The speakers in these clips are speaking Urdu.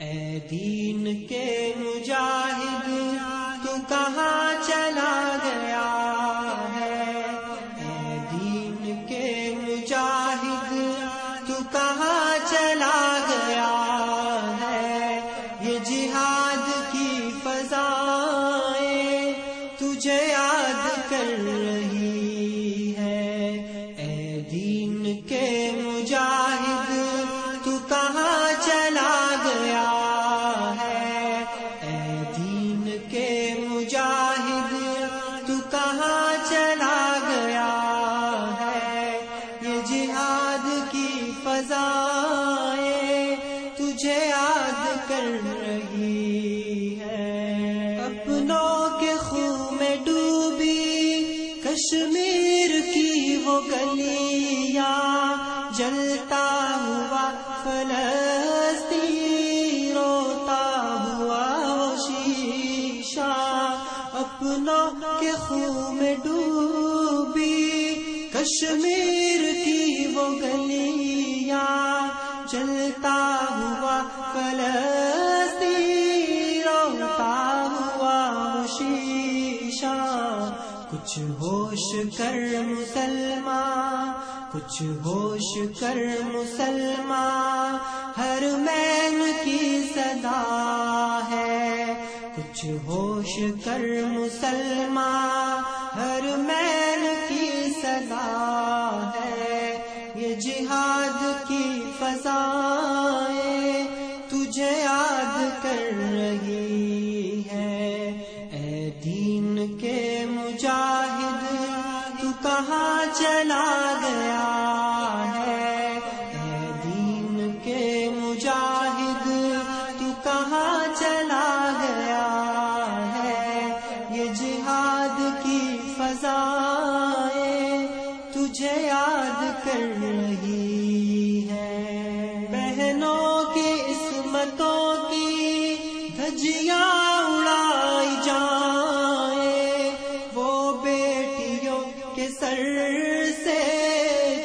اے دین کے مجاہد کہاں چلا گیا ہے؟ یہ جہاد کی فضائیں تجھے یاد کر رہی ہے۔ اپنوں کے خون میں ڈوبی کشمیر کی وہ گلیاں، جلتا ہوا فلسطین خون میں ڈوبی، کشمیر کی وہ گلیاں، جلتا ہوا فلسطین، روتا ہوا وہ شیشہ کچھ ہوش کر مسلمان، کچھ ہوش کر مسلمان، ہر مین کی صدا ہے۔ کچھ ہوش کر مسلمان، ہر مین کی صدا ہے۔ یہ جہاد کی فضائیں تجھے یاد کر تجھے یاد کر رہی ہے۔ بہنوں کی عصمتوں کی دھجیاں اڑائی جائیں۔ وہ بیٹیوں کے سر سے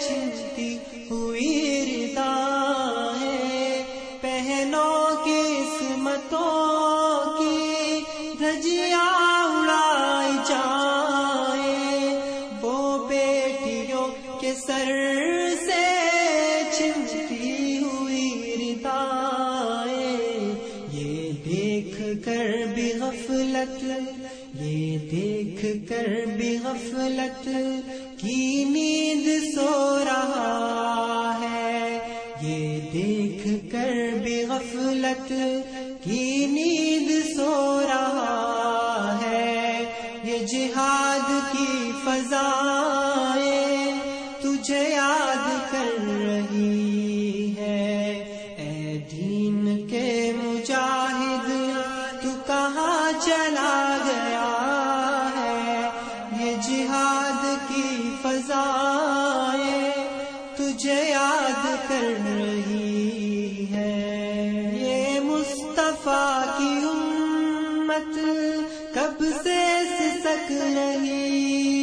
چھنتی ہوئی ردائیں۔ بہنوں کی عصمتوں کی دھجیاں غفلت یہ دیکھ کر بھی غفلت کی نیند سو رہا ہے۔ یہ دیکھ کر بھی غفلت چلا گیا ہے۔ یہ جہاد کی فضائیں تجھے یاد کر رہی ہے۔ یہ مصطفیٰ کی امت کب سے سسک رہی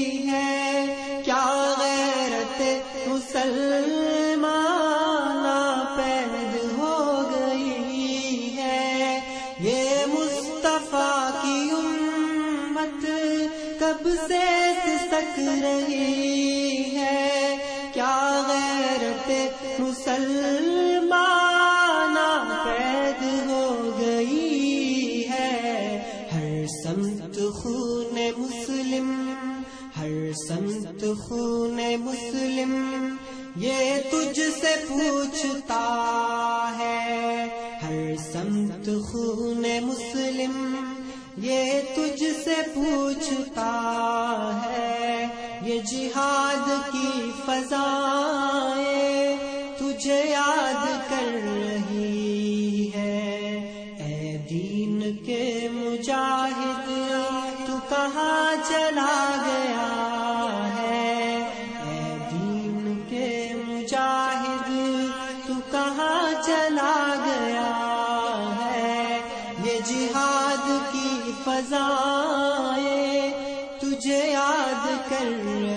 غیرت مسلمان پید ہو گئی ہے۔ ہر سمت خون مسلم، ہر سمت خون مسلم، یہ تجھ سے پوچھتا ہے۔ ہر سمت خون مسلم، یہ تجھ سے پوچھتا ہے۔ یہ جہاد کی فضائیں کر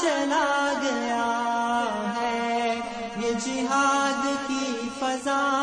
چلا گیا ہے۔ یہ جہاد کی فضا